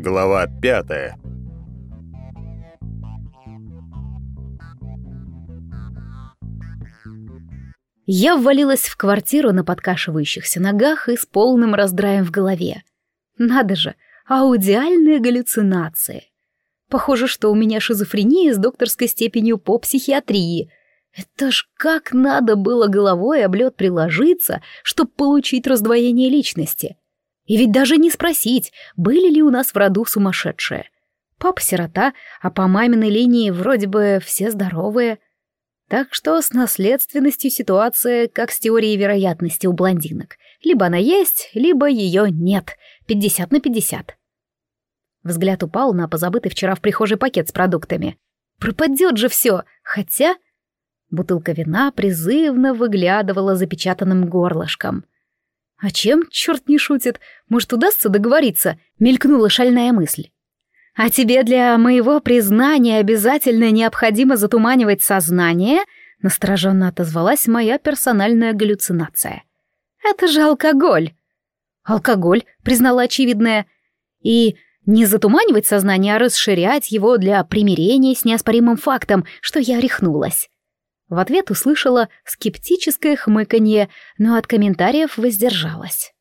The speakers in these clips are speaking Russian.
Глава пятая. Я ввалилась в квартиру на подкашивающихся ногах и с полным раздраем в голове. Надо же, аудиальные галлюцинации. Похоже, что у меня шизофрения с докторской степенью по психиатрии. Это ж как надо было головой об лед приложиться, чтобы получить раздвоение личности. И ведь даже не спросить, были ли у нас в роду сумасшедшие. Папа сирота, а по маминой линии вроде бы все здоровые. Так что с наследственностью ситуация как с теорией вероятности у блондинок. Либо она есть, либо ее нет. 50 на 50. Взгляд упал на позабытый вчера в прихожей пакет с продуктами. Пропадет же все, хотя... Бутылка вина призывно выглядывала запечатанным горлышком. «А чем черт не шутит? Может, удастся договориться?» — мелькнула шальная мысль. «А тебе для моего признания обязательно необходимо затуманивать сознание?» — настороженно отозвалась моя персональная галлюцинация. «Это же алкоголь!» «Алкоголь», — признала очевидное. «И не затуманивать сознание, а расширять его для примирения с неоспоримым фактом, что я рехнулась». В ответ услышала скептическое хмыканье, но от комментариев воздержалась.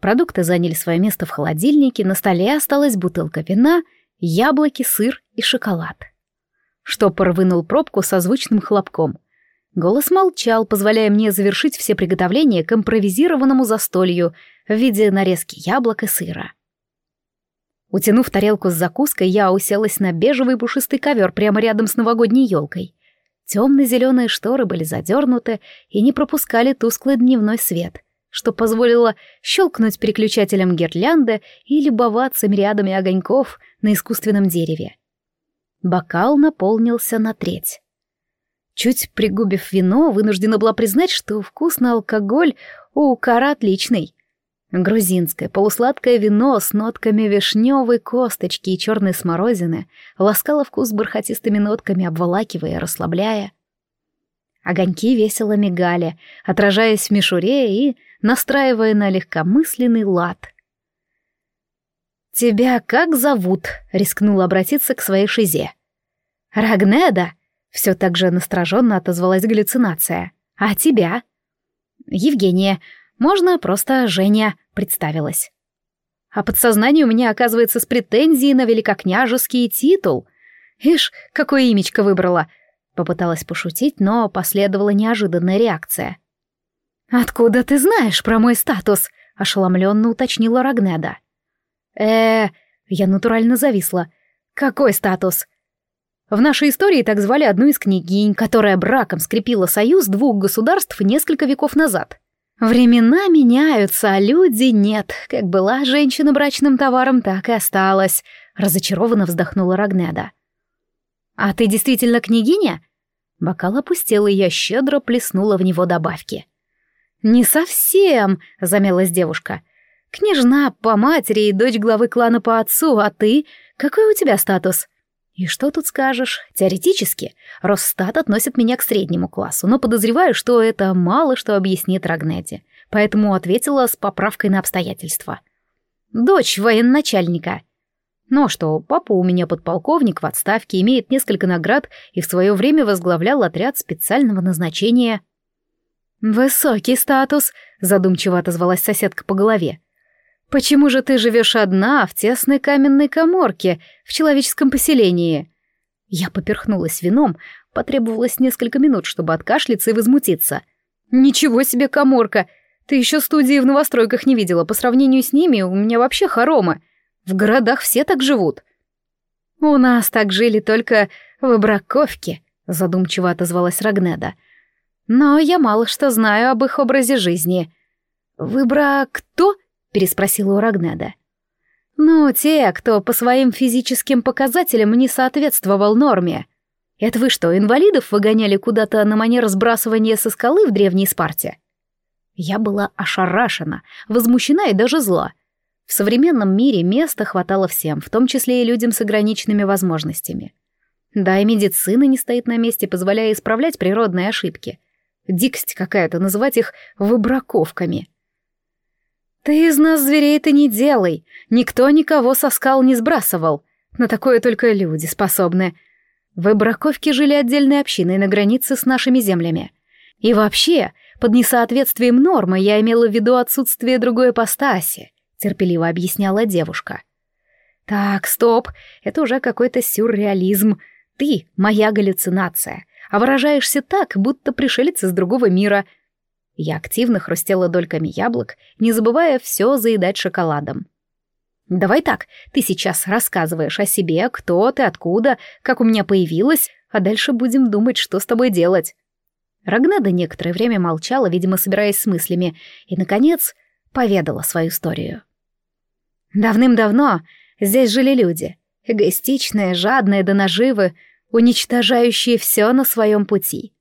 Продукты заняли свое место в холодильнике, на столе осталась бутылка вина, яблоки, сыр и шоколад. Штопор вынул пробку со звучным хлопком. Голос молчал, позволяя мне завершить все приготовления к импровизированному застолью в виде нарезки яблок и сыра. Утянув тарелку с закуской, я уселась на бежевый пушистый ковер прямо рядом с новогодней елкой. Темно-зеленые шторы были задернуты и не пропускали тусклый дневной свет, что позволило щелкнуть переключателем гирлянды и любоваться мириадами огоньков на искусственном дереве. Бокал наполнился на треть. Чуть пригубив вино, вынуждена была признать, что вкус на алкоголь у кара отличный. Грузинское полусладкое вино с нотками вишневой косточки и черной смородины ласкало вкус бархатистыми нотками, обволакивая расслабляя. Огоньки весело мигали, отражаясь в мишуре и настраивая на легкомысленный лад. «Тебя как зовут?» — рискнула обратиться к своей шизе. «Рагнеда!» — все так же настороженно отозвалась галлюцинация. «А тебя?» «Евгения. Можно просто Женя», — представилась. А подсознание у меня оказывается с претензией на великокняжеский титул. Ишь, какое имечко выбрала. Попыталась пошутить, но последовала неожиданная реакция. «Откуда ты знаешь про мой статус?» — ошеломленно уточнила Рагнеда. э я натурально зависла. «Какой статус?» В нашей истории так звали одну из княгинь, которая браком скрепила союз двух государств несколько веков назад. Времена меняются, а люди нет. Как была женщина брачным товаром, так и осталась. Разочарованно вздохнула Рагнеда. «А ты действительно княгиня?» Бокал опустел, и я щедро плеснула в него добавки. «Не совсем», — замялась девушка. «Княжна по матери и дочь главы клана по отцу, а ты? Какой у тебя статус?» И что тут скажешь? Теоретически, Росстат относит меня к среднему классу, но подозреваю, что это мало что объяснит Рагнеди, поэтому ответила с поправкой на обстоятельства. Дочь военачальника. Но что, папа у меня подполковник в отставке, имеет несколько наград и в свое время возглавлял отряд специального назначения. «Высокий статус», — задумчиво отозвалась соседка по голове. «Почему же ты живешь одна в тесной каменной коморке в человеческом поселении?» Я поперхнулась вином, потребовалось несколько минут, чтобы откашляться и возмутиться. «Ничего себе коморка! Ты еще студии в новостройках не видела, по сравнению с ними у меня вообще хоромы. В городах все так живут». «У нас так жили только в Браковке», — задумчиво отозвалась Рагнеда. «Но я мало что знаю об их образе жизни». «Выбра кто?» Переспросила у Рагнеда. «Ну, те, кто по своим физическим показателям не соответствовал норме. Это вы что, инвалидов выгоняли куда-то на манер сбрасывания со скалы в древней Спарте?» Я была ошарашена, возмущена и даже зла. В современном мире места хватало всем, в том числе и людям с ограниченными возможностями. Да, и медицина не стоит на месте, позволяя исправлять природные ошибки. Дикость какая-то называть их выбраковками — «Ты из нас зверей-то не делай. Никто никого со скал не сбрасывал. На такое только люди способны. В Браковке жили отдельной общиной на границе с нашими землями. И вообще, под несоответствием нормы я имела в виду отсутствие другой ипостаси», — терпеливо объясняла девушка. «Так, стоп, это уже какой-то сюрреализм. Ты — моя галлюцинация, а выражаешься так, будто пришелец из другого мира — я активно хрустела дольками яблок, не забывая все заедать шоколадом. «Давай так, ты сейчас рассказываешь о себе, кто ты, откуда, как у меня появилась, а дальше будем думать, что с тобой делать». Рагнеда некоторое время молчала, видимо, собираясь с мыслями, и, наконец, поведала свою историю. Давным-давно здесь жили люди, эгоистичные, жадные до наживы, уничтожающие все на своем пути.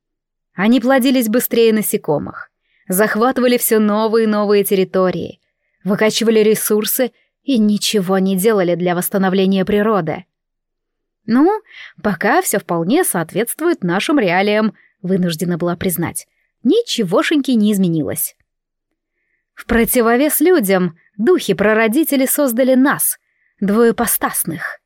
Они плодились быстрее насекомых захватывали все новые и новые территории, выкачивали ресурсы и ничего не делали для восстановления природы. Ну, пока все вполне соответствует нашим реалиям, вынуждена была признать. Ничегошеньки не изменилось. В противовес людям духи-прародители создали нас, двоепостасных.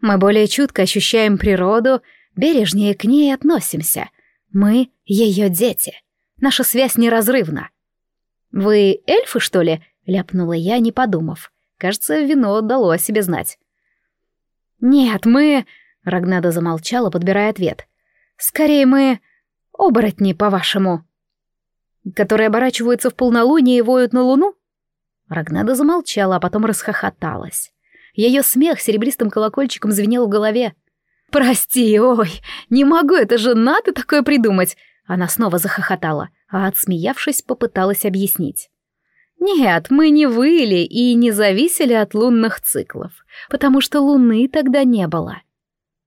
Мы более чутко ощущаем природу, бережнее к ней относимся. Мы — ее дети — Наша связь неразрывна. «Вы эльфы, что ли?» — ляпнула я, не подумав. Кажется, вино дало о себе знать. «Нет, мы...» — Рагнада замолчала, подбирая ответ. «Скорее мы... оборотни, по-вашему». «Которые оборачиваются в полнолуние и воют на луну?» Рагнада замолчала, а потом расхохоталась. Ее смех серебристым колокольчиком звенел в голове. «Прости, ой, не могу, это же надо такое придумать. Она снова захохотала, а, отсмеявшись, попыталась объяснить. «Нет, мы не выли и не зависели от лунных циклов, потому что луны тогда не было».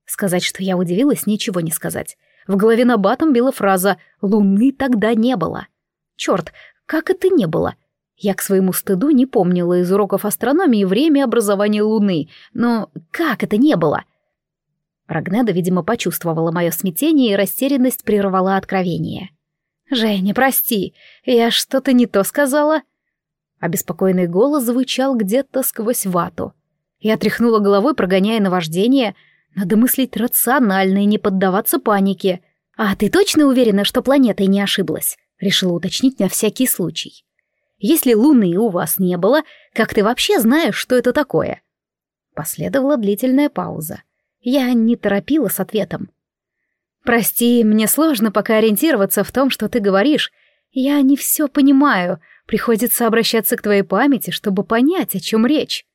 Сказать, что я удивилась, ничего не сказать. В голове на батом била фраза «Луны тогда не было». Черт, как это не было? Я к своему стыду не помнила из уроков астрономии время образования Луны, но как это не было? — Рагнеда, видимо, почувствовала мое смятение и растерянность прервала откровение. «Женя, прости, я что-то не то сказала?» Обеспокоенный голос звучал где-то сквозь вату. Я тряхнула головой, прогоняя наваждение. Надо мыслить рационально и не поддаваться панике. «А ты точно уверена, что планетой не ошиблась?» Решила уточнить на всякий случай. «Если Луны у вас не было, как ты вообще знаешь, что это такое?» Последовала длительная пауза. Я не торопила с ответом. «Прости, мне сложно пока ориентироваться в том, что ты говоришь. Я не все понимаю. Приходится обращаться к твоей памяти, чтобы понять, о чем речь».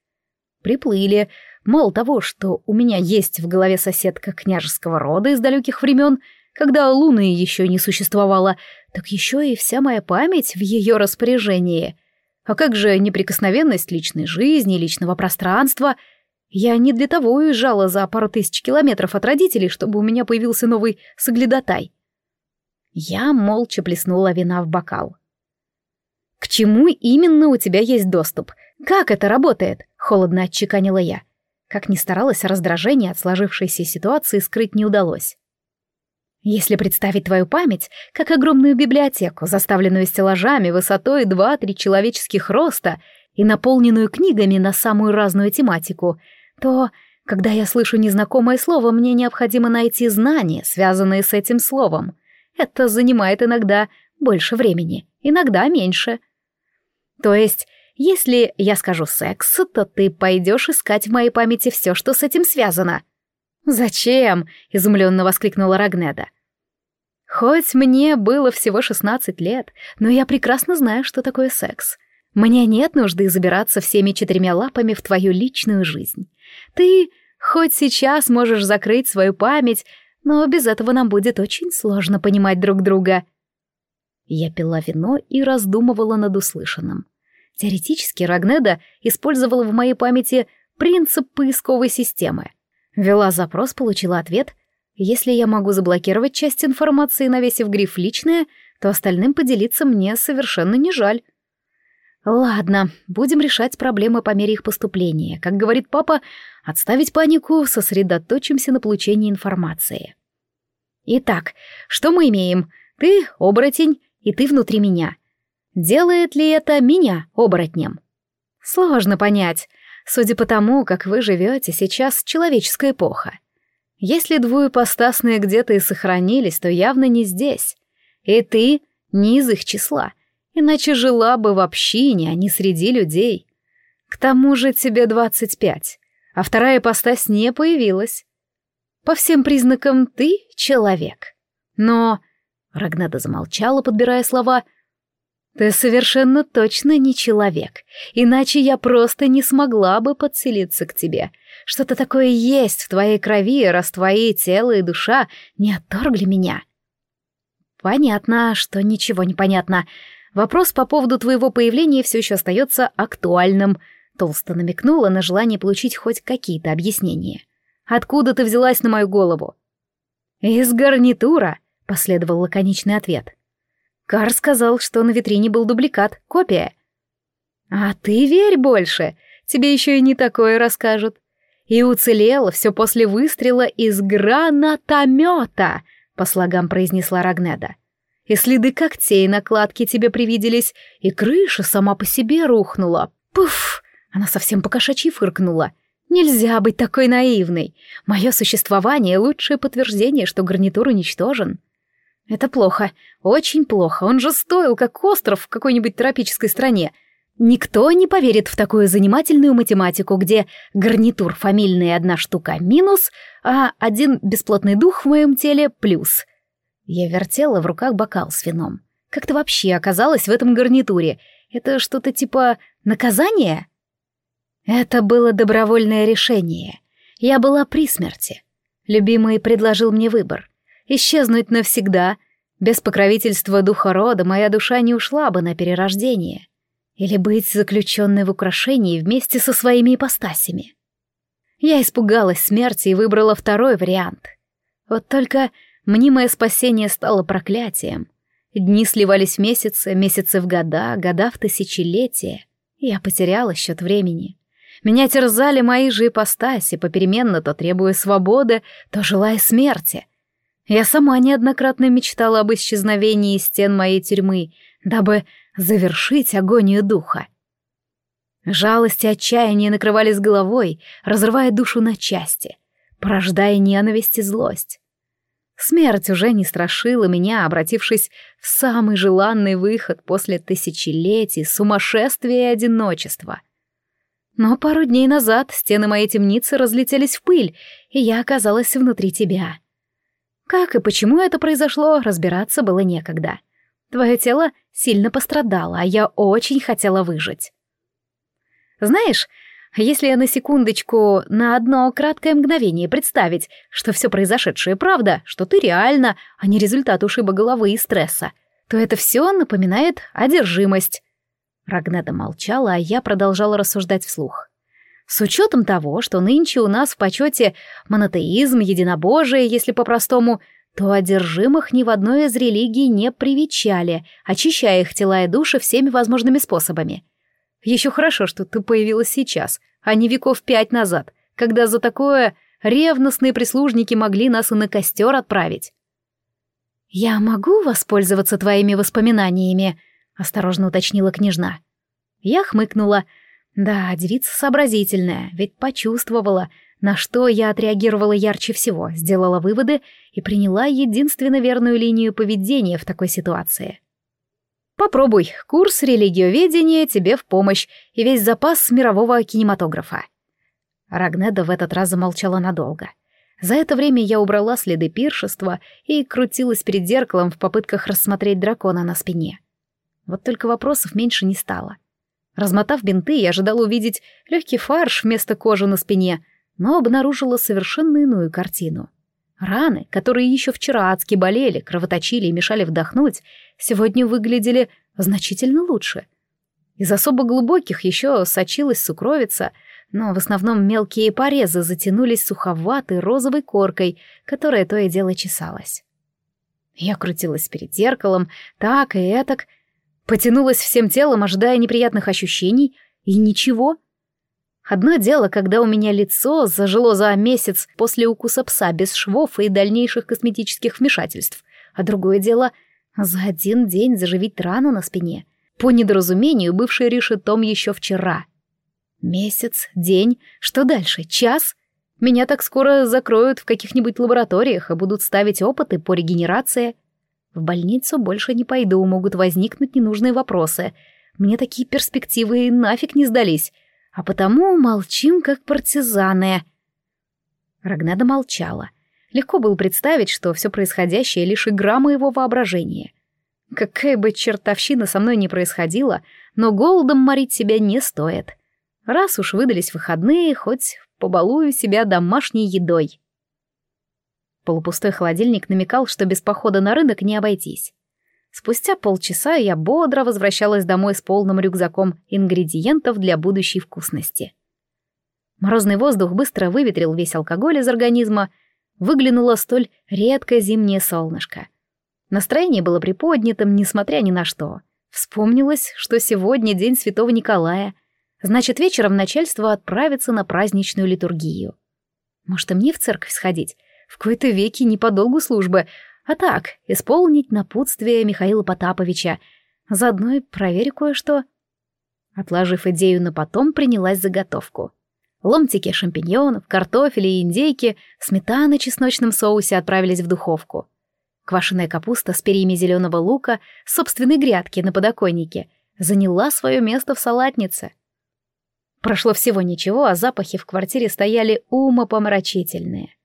Приплыли. Мол того, что у меня есть в голове соседка княжеского рода из далеких времен, когда луны еще не существовало, так еще и вся моя память в ее распоряжении. А как же неприкосновенность личной жизни, личного пространства — я не для того уезжала за пару тысяч километров от родителей, чтобы у меня появился новый соглядатай. Я молча плеснула вина в бокал. «К чему именно у тебя есть доступ? Как это работает?» — холодно отчеканила я. Как ни старалась, раздражение от сложившейся ситуации скрыть не удалось. Если представить твою память как огромную библиотеку, заставленную стеллажами высотой 2-3 человеческих роста и наполненную книгами на самую разную тематику — то, когда я слышу незнакомое слово, мне необходимо найти знания, связанные с этим словом. Это занимает иногда больше времени, иногда меньше. То есть, если я скажу «секс», то ты пойдешь искать в моей памяти все, что с этим связано. «Зачем?» — изумленно воскликнула Рагнеда. «Хоть мне было всего 16 лет, но я прекрасно знаю, что такое секс. Мне нет нужды забираться всеми четырьмя лапами в твою личную жизнь. Ты хоть сейчас можешь закрыть свою память, но без этого нам будет очень сложно понимать друг друга. Я пила вино и раздумывала над услышанным. Теоретически Рагнеда использовала в моей памяти принцип поисковой системы. Вела запрос, получила ответ. Если я могу заблокировать часть информации, навесив гриф «личное», то остальным поделиться мне совершенно не жаль. Ладно, будем решать проблемы по мере их поступления. Как говорит папа, отставить панику, сосредоточимся на получении информации. Итак, что мы имеем? Ты — оборотень, и ты внутри меня. Делает ли это меня оборотнем? Сложно понять, судя по тому, как вы живете сейчас человеческая эпоха. Если двуепостасные где-то и сохранились, то явно не здесь. И ты не из их числа, иначе жила бы в общине, а не среди людей. К тому же тебе двадцать пять, а вторая ипостась не появилась. По всем признакам ты человек. Но... Рагнада замолчала, подбирая слова. Ты совершенно точно не человек, иначе я просто не смогла бы подселиться к тебе. Что-то такое есть в твоей крови, раз твои тело и душа не отторгли меня. Понятно, что ничего не понятно. Вопрос по поводу твоего появления все еще остается актуальным. Толсто намекнула на желание получить хоть какие-то объяснения. Откуда ты взялась на мою голову? Из гарнитура, последовал лаконичный ответ. Кар сказал, что на витрине был дубликат, копия. А ты верь больше, тебе еще и не такое расскажут. И уцелело все после выстрела из гранатомета, по слогам произнесла Рагнеда. И следы когтей накладки тебе привиделись, и крыша сама по себе рухнула. Пуф! Она совсем покошачьи фыркнула. Нельзя быть такой наивной. Мое существование — лучшее подтверждение, что гарнитур уничтожен. Это плохо, очень плохо. Он же стоил, как остров в какой-нибудь тропической стране. Никто не поверит в такую занимательную математику, где гарнитур фамильная одна штука минус, а один бесплотный дух в моем теле плюс. Я вертела в руках бокал с вином. Как ты вообще оказалась в этом гарнитуре? Это что-то типа наказания? Это было добровольное решение. Я была при смерти. Любимый предложил мне выбор. Исчезнуть навсегда. Без покровительства духа рода моя душа не ушла бы на перерождение. Или быть заключенной в украшении вместе со своими ипостасями. Я испугалась смерти и выбрала второй вариант. Вот только мнимое спасение стало проклятием. Дни сливались в месяцы, месяцы в года, года в тысячелетия. Я потеряла счет времени. Меня терзали мои же ипостаси, попеременно то требуя свободы, то желая смерти. Я сама неоднократно мечтала об исчезновении стен моей тюрьмы, дабы завершить агонию духа. Жалость и отчаяние накрывали с головой, разрывая душу на части, порождая ненависть и злость. Смерть уже не страшила меня, обратившись в самый желанный выход после тысячелетий сумасшествия и одиночества — но пару дней назад стены моей темницы разлетелись в пыль, и я оказалась внутри тебя. Как и почему это произошло, разбираться было некогда. Твое тело сильно пострадало, а я очень хотела выжить. Знаешь, если я на секундочку, на одно краткое мгновение представить, что все произошедшее правда, что ты реально, а не результат ушиба головы и стресса, то это все напоминает одержимость. Рагнеда молчала, а я продолжала рассуждать вслух. С учетом того, что нынче у нас в почете монотеизм, единобожие, если по-простому, то одержимых ни в одной из религий не привечали, очищая их тела и души всеми возможными способами. Еще хорошо, что ты появилась сейчас, а не веков пять назад, когда за такое ревностные прислужники могли нас и на костер отправить. «Я могу воспользоваться твоими воспоминаниями?» осторожно уточнила княжна. Я хмыкнула. Да, девица сообразительная, ведь почувствовала, на что я отреагировала ярче всего, сделала выводы и приняла единственно верную линию поведения в такой ситуации. Попробуй, курс религиоведения тебе в помощь и весь запас мирового кинематографа. Рагнеда в этот раз замолчала надолго. За это время я убрала следы пиршества и крутилась перед зеркалом в попытках рассмотреть дракона на спине. Вот только вопросов меньше не стало. Размотав бинты, я ожидала увидеть легкий фарш вместо кожи на спине, но обнаружила совершенно иную картину. Раны, которые еще вчера адски болели, кровоточили и мешали вдохнуть, сегодня выглядели значительно лучше. Из особо глубоких еще сочилась сукровица, но в основном мелкие порезы затянулись суховатой розовой коркой, которая то и дело чесалась. Я крутилась перед зеркалом, так и этак, Потянулась всем телом, ожидая неприятных ощущений, и ничего. Одно дело, когда у меня лицо зажило за месяц после укуса пса без швов и дальнейших косметических вмешательств, а другое дело — за один день заживить рану на спине. По недоразумению, бывший решетом еще вчера. Месяц, день, что дальше, час? Меня так скоро закроют в каких-нибудь лабораториях и будут ставить опыты по регенерации. В больницу больше не пойду, могут возникнуть ненужные вопросы. Мне такие перспективы нафиг не сдались. А потому молчим, как партизаны. Рагнада молчала. Легко было представить, что все происходящее — лишь игра моего воображения. Какая бы чертовщина со мной не происходила, но голодом морить себя не стоит. Раз уж выдались выходные, хоть побалую себя домашней едой. Полупустой холодильник намекал, что без похода на рынок не обойтись. Спустя полчаса я бодро возвращалась домой с полным рюкзаком ингредиентов для будущей вкусности. Морозный воздух быстро выветрил весь алкоголь из организма, выглянуло столь редкое зимнее солнышко. Настроение было приподнятым, несмотря ни на что. Вспомнилось, что сегодня день Святого Николая, значит, вечером начальство отправится на праздничную литургию. Может, и мне в церковь сходить? В кои-то веки не по долгу службы, а так, исполнить напутствие Михаила Потаповича. Заодно и проверю кое-что. Отложив идею на потом, принялась заготовку. Ломтики шампиньонов, картофеля и индейки, сметана в чесночном соусе отправились в духовку. Квашеная капуста с перьями зеленого лука собственной грядки на подоконнике заняла свое место в салатнице. Прошло всего ничего, а запахи в квартире стояли умопомрачительные.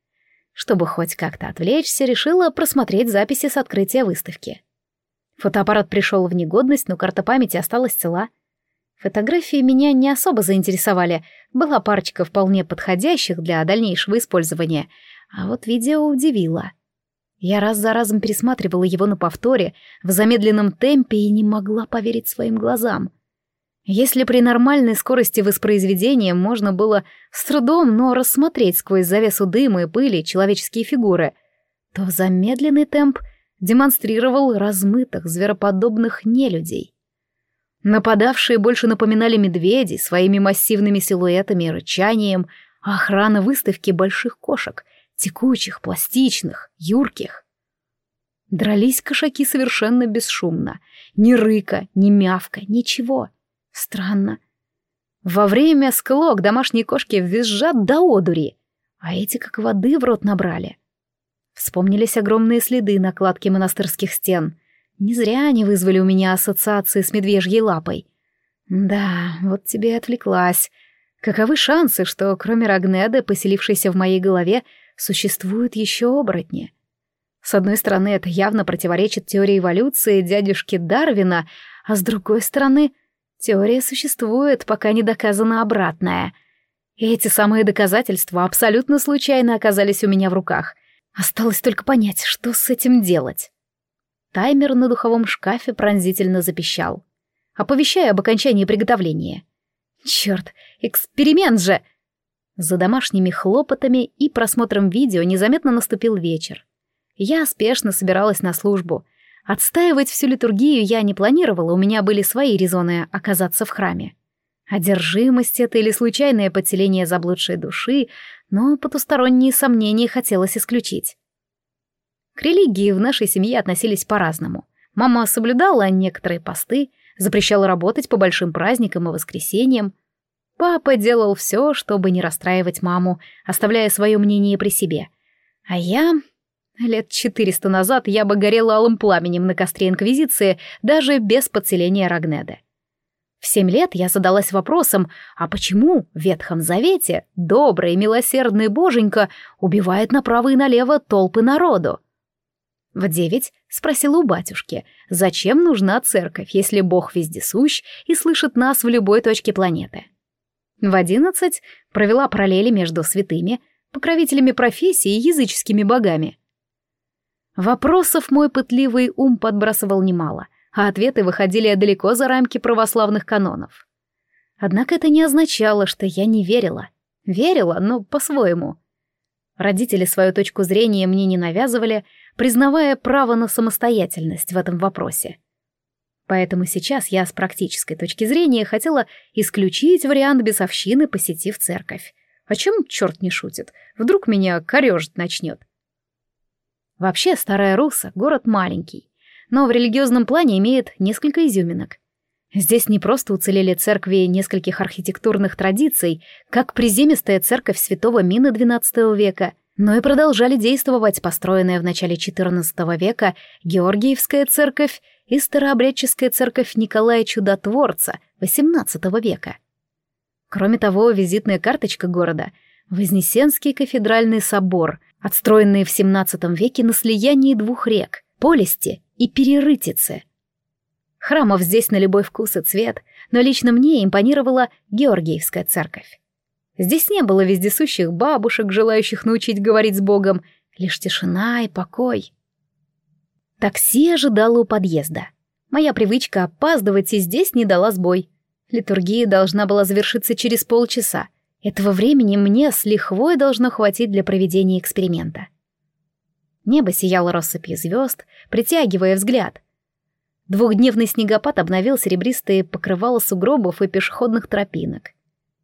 Чтобы хоть как-то отвлечься, решила просмотреть записи с открытия выставки. Фотоаппарат пришел в негодность, но карта памяти осталась цела. Фотографии меня не особо заинтересовали, была парочка вполне подходящих для дальнейшего использования, а вот видео удивило. Я раз за разом пересматривала его на повторе, в замедленном темпе и не могла поверить своим глазам. Если при нормальной скорости воспроизведения можно было с трудом, но рассмотреть сквозь завесу дыма и пыли человеческие фигуры, то замедленный темп демонстрировал размытых, звероподобных нелюдей. Нападавшие больше напоминали медведей своими массивными силуэтами и рычанием, а охрана выставки больших кошек, текучих, пластичных, юрких. Дрались кошаки совершенно бесшумно. Ни рыка, ни мявка, ничего. Странно. Во время склок домашние кошки визжат до одури, а эти как воды в рот набрали. Вспомнились огромные следы на кладке монастырских стен. Не зря они вызвали у меня ассоциации с медвежьей лапой. Да, вот тебе и отвлеклась. Каковы шансы, что кроме Рагнеды, поселившейся в моей голове, существуют еще оборотни? С одной стороны, это явно противоречит теории эволюции дядюшки Дарвина, а с другой стороны — Теория существует, пока не доказано обратное. Эти самые доказательства абсолютно случайно оказались у меня в руках. Осталось только понять, что с этим делать. Таймер на духовом шкафе пронзительно запищал, оповещая об окончании приготовления. Черт, эксперимент же! За домашними хлопотами и просмотром видео незаметно наступил вечер. Я спешно собиралась на службу — Отстаивать всю литургию я не планировала, у меня были свои резоны оказаться в храме. Одержимость это или случайное подселение заблудшей души, но потусторонние сомнения хотелось исключить. К религии в нашей семье относились по-разному. Мама соблюдала некоторые посты, запрещала работать по большим праздникам и воскресеньям. Папа делал все, чтобы не расстраивать маму, оставляя свое мнение при себе. А я Лет четыреста назад я бы горела алым пламенем на костре Инквизиции даже без подселения Рагнеды. В семь лет я задалась вопросом, а почему в Ветхом Завете добрый и милосердный боженька убивает направо и налево толпы народу? В девять спросила у батюшки, зачем нужна церковь, если Бог вездесущ и слышит нас в любой точке планеты. В одиннадцать провела параллели между святыми, покровителями профессии и языческими богами — Вопросов мой пытливый ум подбрасывал немало, а ответы выходили далеко за рамки православных канонов. Однако это не означало, что я не верила. Верила, но по-своему. Родители свою точку зрения мне не навязывали, признавая право на самостоятельность в этом вопросе. Поэтому сейчас я с практической точки зрения хотела исключить вариант бесовщины, посетив церковь. О чем черт не шутит? Вдруг меня корежить начнет. Вообще, Старая Руса — город маленький, но в религиозном плане имеет несколько изюминок. Здесь не просто уцелели церкви нескольких архитектурных традиций, как приземистая церковь святого Мины XII века, но и продолжали действовать построенная в начале XIV века Георгиевская церковь и старообрядческая церковь Николая Чудотворца XVIII века. Кроме того, визитная карточка города — Вознесенский кафедральный собор, отстроенный в XVII веке на слиянии двух рек — Полисти и Перерытицы — Храмов здесь на любой вкус и цвет, но лично мне импонировала Георгиевская церковь. Здесь не было вездесущих бабушек, желающих научить говорить с Богом, лишь тишина и покой. Такси ожидало у подъезда. Моя привычка опаздывать и здесь не дала сбой. Литургия должна была завершиться через полчаса. Этого времени мне с лихвой должно хватить для проведения эксперимента. Небо сияло россыпью звезд, притягивая взгляд. Двухдневный снегопад обновил серебристые покрывала сугробов и пешеходных тропинок.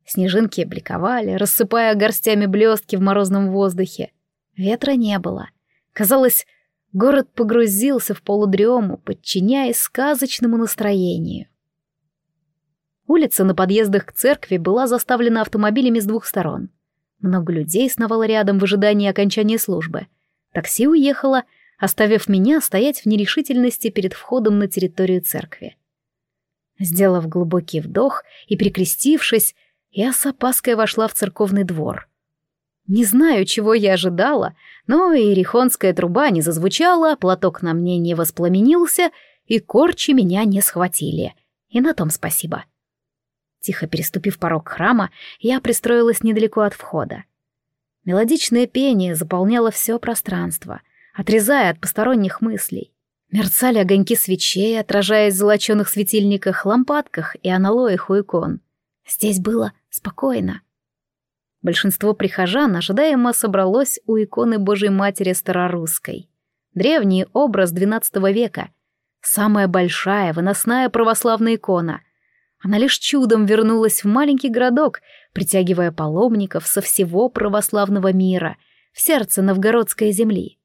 Снежинки бликовали, рассыпая горстями блестки в морозном воздухе. Ветра не было. Казалось, город погрузился в полудрему, подчиняясь сказочному настроению. Улица на подъездах к церкви была заставлена автомобилями с двух сторон. Много людей сновало рядом в ожидании окончания службы. Такси уехало — оставив меня стоять в нерешительности перед входом на территорию церкви. Сделав глубокий вдох и прикрестившись, я с опаской вошла в церковный двор. Не знаю, чего я ожидала, но ирихонская труба не зазвучала, платок на мне не воспламенился, и корчи меня не схватили. И на том спасибо. Тихо переступив порог храма, я пристроилась недалеко от входа. Мелодичное пение заполняло все пространство — отрезая от посторонних мыслей. Мерцали огоньки свечей, отражаясь в золоченых светильниках, лампадках и аналоях у икон. Здесь было спокойно. Большинство прихожан ожидаемо собралось у иконы Божьей Матери Старорусской. Древний образ XII века. Самая большая выносная православная икона. Она лишь чудом вернулась в маленький городок, притягивая паломников со всего православного мира, в сердце новгородской земли.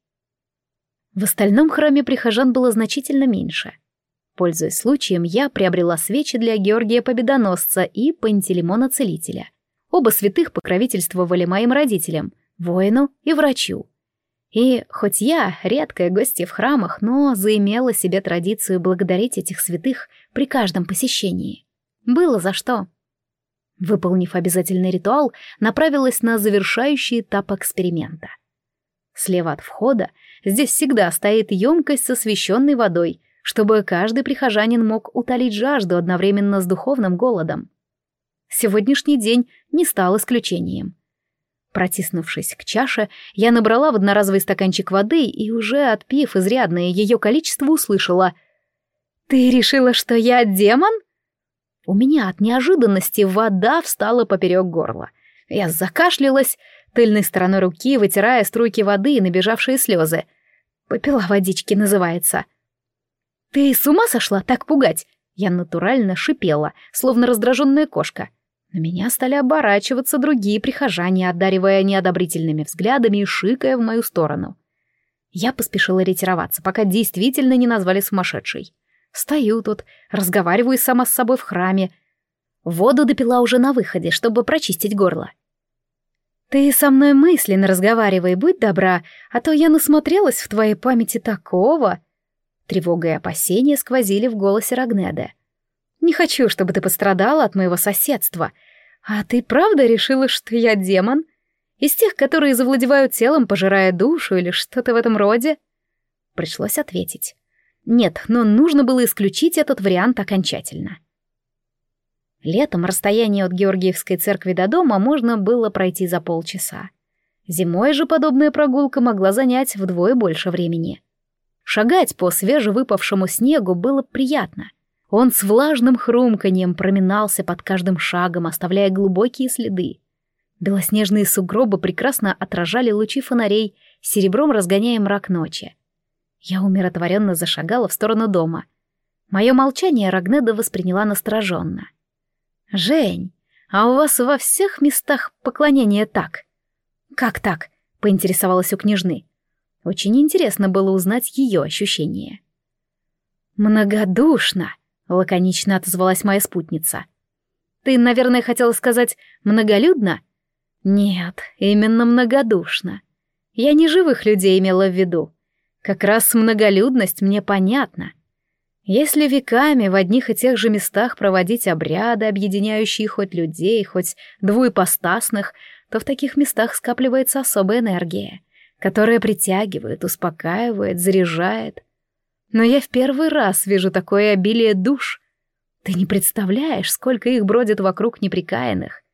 В остальном храме прихожан было значительно меньше. Пользуясь случаем, я приобрела свечи для Георгия Победоносца и Пантелеймона Целителя. Оба святых покровительствовали моим родителям, воину и врачу. И хоть я редкая гостья в храмах, но заимела себе традицию благодарить этих святых при каждом посещении. Было за что. Выполнив обязательный ритуал, направилась на завершающий этап эксперимента. Слева от входа Здесь всегда стоит емкость с освященной водой, чтобы каждый прихожанин мог утолить жажду одновременно с духовным голодом. Сегодняшний день не стал исключением. Протиснувшись к чаше, я набрала в одноразовый стаканчик воды и, уже отпив изрядное ее количество, услышала «Ты решила, что я демон?» У меня от неожиданности вода встала поперек горла. Я закашлялась, тыльной стороной руки вытирая струйки воды и набежавшие слезы — Попила водички называется. Ты с ума сошла так пугать? Я натурально шипела, словно раздраженная кошка. На меня стали оборачиваться другие прихожане, одаривая неодобрительными взглядами и шикая в мою сторону. Я поспешила ретироваться, пока действительно не назвали сумасшедшей. Стою тут, разговариваю сама с собой в храме. Воду допила уже на выходе, чтобы прочистить горло. «Ты со мной мысленно разговаривай, будь добра, а то я насмотрелась в твоей памяти такого!» Тревога и опасения сквозили в голосе Рагнеда. «Не хочу, чтобы ты пострадала от моего соседства. А ты правда решила, что я демон? Из тех, которые завладевают телом, пожирая душу или что-то в этом роде?» Пришлось ответить. «Нет, но нужно было исключить этот вариант окончательно». Летом расстояние от Георгиевской церкви до дома можно было пройти за полчаса. Зимой же подобная прогулка могла занять вдвое больше времени. Шагать по свежевыпавшему снегу было приятно. Он с влажным хрумканьем проминался под каждым шагом, оставляя глубокие следы. Белоснежные сугробы прекрасно отражали лучи фонарей, серебром разгоняя мрак ночи. Я умиротворенно зашагала в сторону дома. Мое молчание Рагнеда восприняла настороженно. «Жень, а у вас во всех местах поклонения так?» «Как так?» — поинтересовалась у княжны. Очень интересно было узнать ее ощущения. «Многодушно», — лаконично отозвалась моя спутница. «Ты, наверное, хотела сказать «многолюдно»?» «Нет, именно многодушно. Я не живых людей имела в виду. Как раз многолюдность мне понятна. Если веками в одних и тех же местах проводить обряды, объединяющие хоть людей, хоть двуепостасных, то в таких местах скапливается особая энергия, которая притягивает, успокаивает, заряжает. Но я в первый раз вижу такое обилие душ. Ты не представляешь, сколько их бродит вокруг неприкаянных.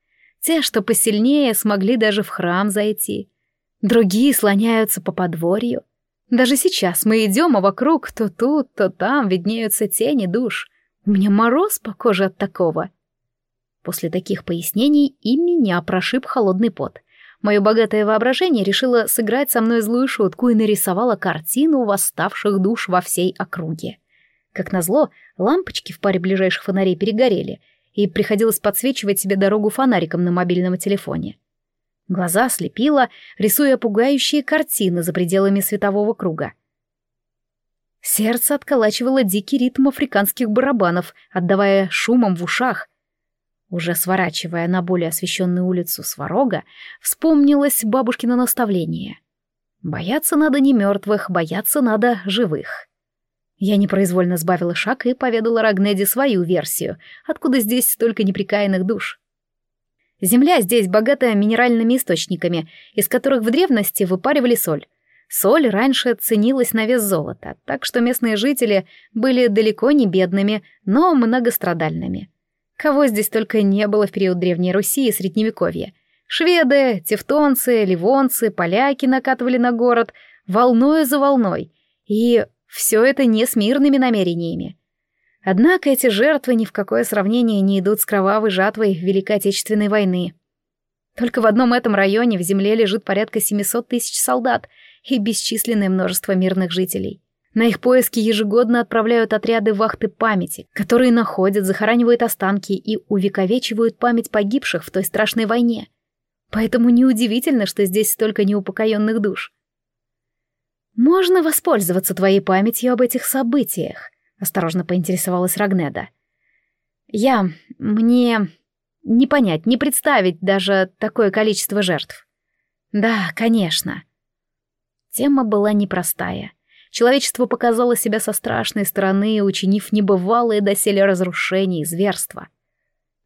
Те, что посильнее, смогли даже в храм зайти. Другие слоняются по подворью. Даже сейчас мы идем, а вокруг то тут, то там виднеются тени душ. У меня мороз по коже от такого. После таких пояснений и меня прошиб холодный пот. Мое богатое воображение решило сыграть со мной злую шутку и нарисовало картину восставших душ во всей округе. Как назло, лампочки в паре ближайших фонарей перегорели, и приходилось подсвечивать себе дорогу фонариком на мобильном телефоне. Глаза слепило, рисуя пугающие картины за пределами светового круга. Сердце отколачивало дикий ритм африканских барабанов, отдавая шумом в ушах, уже сворачивая на более освещенную улицу Сварога, вспомнилось бабушкино наставление. Бояться надо не мертвых, бояться надо живых. Я непроизвольно сбавила шаг и поведала Рагнеде свою версию, откуда здесь столько неприкаянных душ. Земля здесь богата минеральными источниками, из которых в древности выпаривали соль. Соль раньше ценилась на вес золота, так что местные жители были далеко не бедными, но многострадальными. Кого здесь только не было в период Древней Руси и Средневековья. Шведы, тевтонцы, ливонцы, поляки накатывали на город волною за волной. И все это не с мирными намерениями. Однако эти жертвы ни в какое сравнение не идут с кровавой жатвой Великой Отечественной войны. Только в одном этом районе в земле лежит порядка 700 тысяч солдат и бесчисленное множество мирных жителей. На их поиски ежегодно отправляют отряды вахты памяти, которые находят, захоранивают останки и увековечивают память погибших в той страшной войне. Поэтому неудивительно, что здесь столько неупокоенных душ. «Можно воспользоваться твоей памятью об этих событиях», — осторожно поинтересовалась Рагнеда. «Я... мне... не понять, не представить даже такое количество жертв». «Да, конечно». Тема была непростая — Человечество показало себя со страшной стороны, учинив небывалые доселе разрушения и зверства.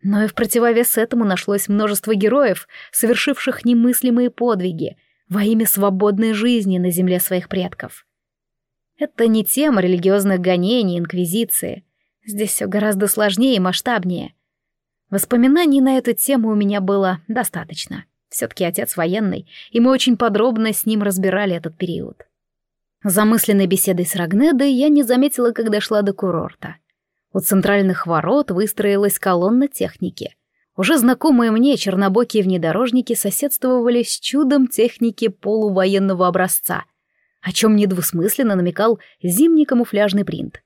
Но и в противовес этому нашлось множество героев, совершивших немыслимые подвиги во имя свободной жизни на земле своих предков. Это не тема религиозных гонений, инквизиции. Здесь все гораздо сложнее и масштабнее. Воспоминаний на эту тему у меня было достаточно. Все-таки отец военный, и мы очень подробно с ним разбирали этот период. Замысленной беседой с Рагнедой я не заметила, когда шла до курорта. У центральных ворот выстроилась колонна техники. Уже знакомые мне чернобокие внедорожники соседствовали с чудом техники полувоенного образца, о чем недвусмысленно намекал зимний камуфляжный принт.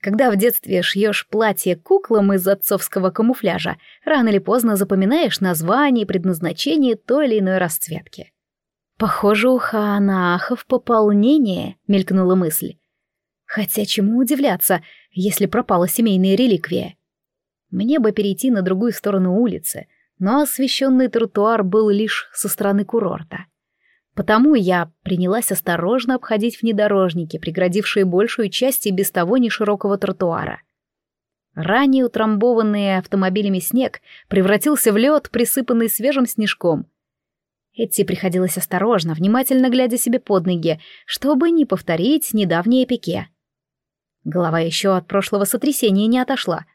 Когда в детстве шьешь платье куклам из отцовского камуфляжа, рано или поздно запоминаешь название и предназначение той или иной расцветки. «Похоже, у Хаанаахов пополнение», — мелькнула мысль. «Хотя чему удивляться, если пропала семейная реликвия?» Мне бы перейти на другую сторону улицы, но освещенный тротуар был лишь со стороны курорта. Потому я принялась осторожно обходить внедорожники, преградившие большую часть и без того неширокого тротуара. Ранее утрамбованный автомобилями снег превратился в лед, присыпанный свежим снежком — Идти приходилось осторожно, внимательно глядя себе под ноги, чтобы не повторить недавнее пике. Голова еще от прошлого сотрясения не отошла.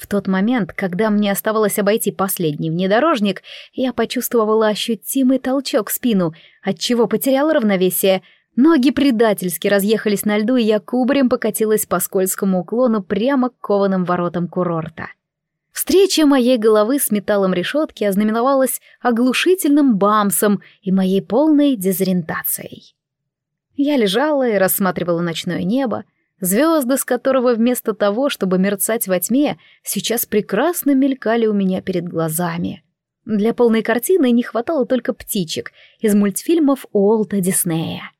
В тот момент, когда мне оставалось обойти последний внедорожник, я почувствовала ощутимый толчок в спину, отчего потеряла равновесие. Ноги предательски разъехались на льду, и я кубарем покатилась по скользкому уклону прямо к кованым воротам курорта. Встреча моей головы с металлом решетки ознаменовалась оглушительным бамсом и моей полной дезориентацией. Я лежала и рассматривала ночное небо, звезды с которого вместо того, чтобы мерцать во тьме, сейчас прекрасно мелькали у меня перед глазами. Для полной картины не хватало только птичек из мультфильмов Уолта Диснея.